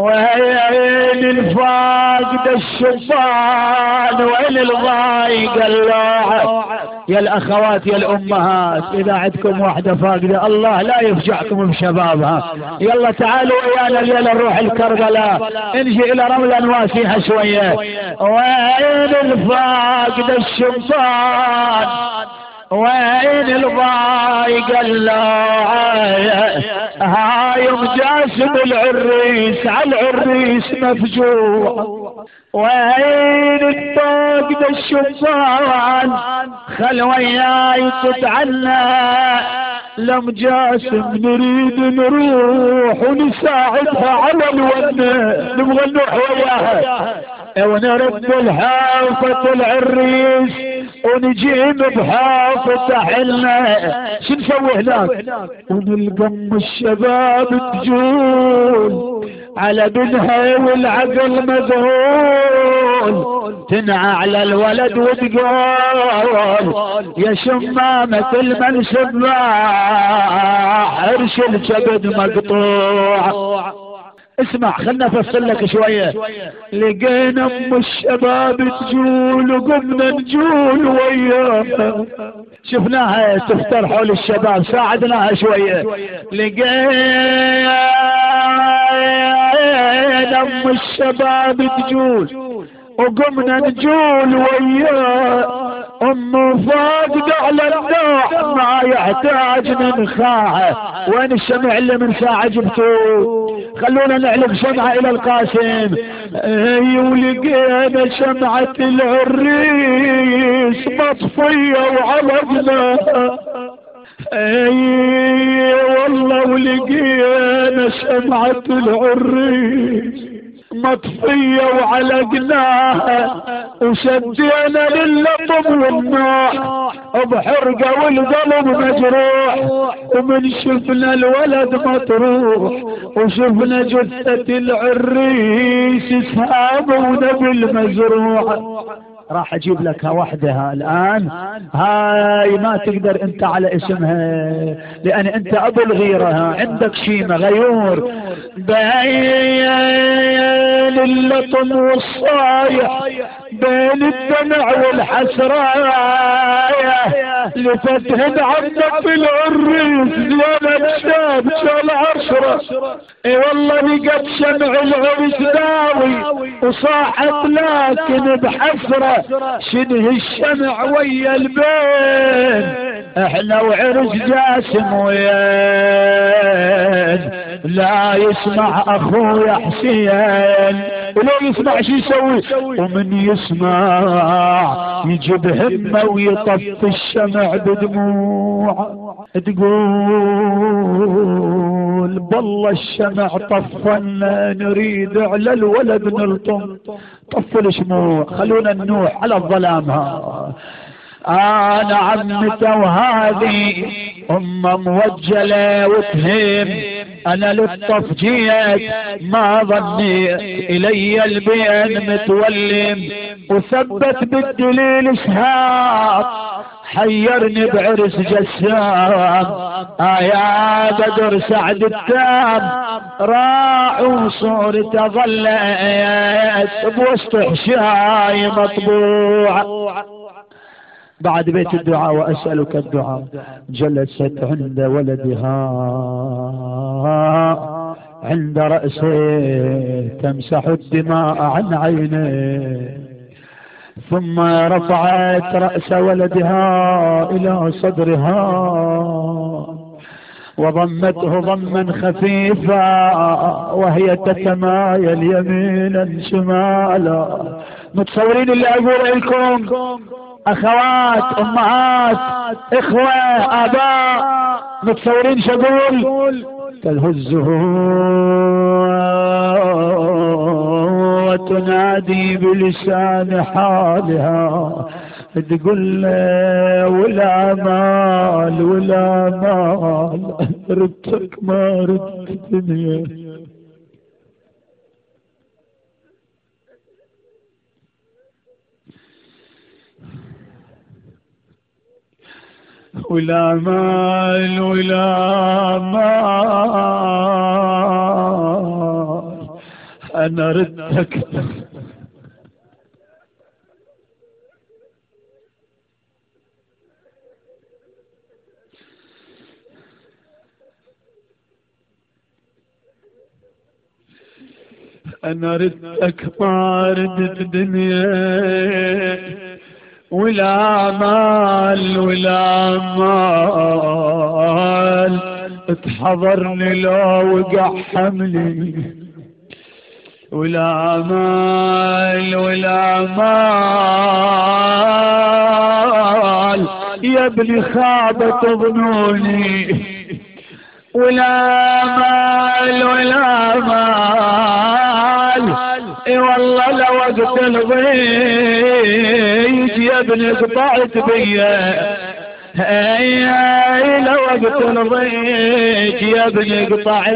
وين الفاقد الشبان وين الضايق اللوعة يا الأخوات يا الأمهات إذا عندكم واحدة فاقدة الله لا يفجعكم بشبابها. يلا تعالوا ويانا الليلة نروح الكربلاء. نجي إلى رملة نواسيها شوية. وين الفاقد الشبان وين الضايق هاي جاسم العريس على العريس مفجوع. وين الطاق الشبان خل وياي تتعنى لم جاسم نريد نروح ونساعدها على الونة نبغى نروح وياها. ونرد الحافة العريس ونجيب بحافة حلنا شو نسوي هناك؟ ونلقم الشباب تجول على بنها والعقل مذهول تنعى على الولد وتقول يا شمامة المنسب حرش الكبد مقطوع. اسمع خلنا أفصل لك شوية. لقينا أم الشباب تجول وقمنا نجول وياها شفناها تفتر حول الشباب ساعدناها شوية. لقينا أم الشباب تجول وقمنا نجول وياه. أم فاقد على النوع ما يحتاج من خاعه وين الشمع اللي من ساعة جبتوه خلونا نعلق شمعة إلى القاسم. أي ولقينا شمعة العريس مطفية وعلقنا. أي والله ولقينا شمعة العريس. مطفية وعلقناها. وشدينا للطم والنوح. بحرقة والقلب مجروح. ومن شفنا الولد مطروح. وشفنا جثة العريس سهاب ونبل مزروع راح أجيب لك وحدها الآن. هاي ما تقدر أنت على اسمها. لأن أنت أبو الغيرة عندك شيمة غيور. بين اللطم والصايح بين الدمع والحسرايا لفتهم عمك العريس زينب شاب شال عشرة. إي والله لقت شمع العرس داوي وصاحت لكن بحسرة. شنه الشمع ويا البين إحنا وعرس جاسم وين لا يسمع أخويا حسين. ولو يسمع شو يسوي. ومن يسمع يجيب همة ويطفي الشمع بدموع. تقول بالله الشمع طفنا نريد على الولد نلطم. طف الشموع خلونا ننوح على الظلام ها أنا عمته وهذه أم موجلة وتهم. أنا للطف جيت ما ظني إلي البين متولم. وثبت بالدليل اسهاق حيرني بعرس جسام. آيا بدر سعد التام راح وصورته ظلت بوسط حشاي مطبوع. بعد بيت الدعاء وأسألك الدعاء. جلست عند ولدها. عند رأسه تمسح الدماء عن عينه. ثم رفعت رأس ولدها إلى صدرها. وضمته ضما خفيفا وهي تتمايل يمينا شمالا. متصورين اللي أقول لكم؟ أخوات أمهات إخوة آباء متصورين شقول تلهزه وتنادي بلسان حالها. تقول ولا مال ولا مال. ردتك ما ردت الدنيا ولا مال أنا ردك أنا ردك ما ردت الدنيا. ولا مال ولا مال. تحضرني لو وقع حملي. ولا مال ولا مال. يا ابني خابت ظنوني. ولا مال ولا مال. إي والله لوقت الضيج يا ابني قطعت بيا إي لوقت الضيج يا ابني قطعت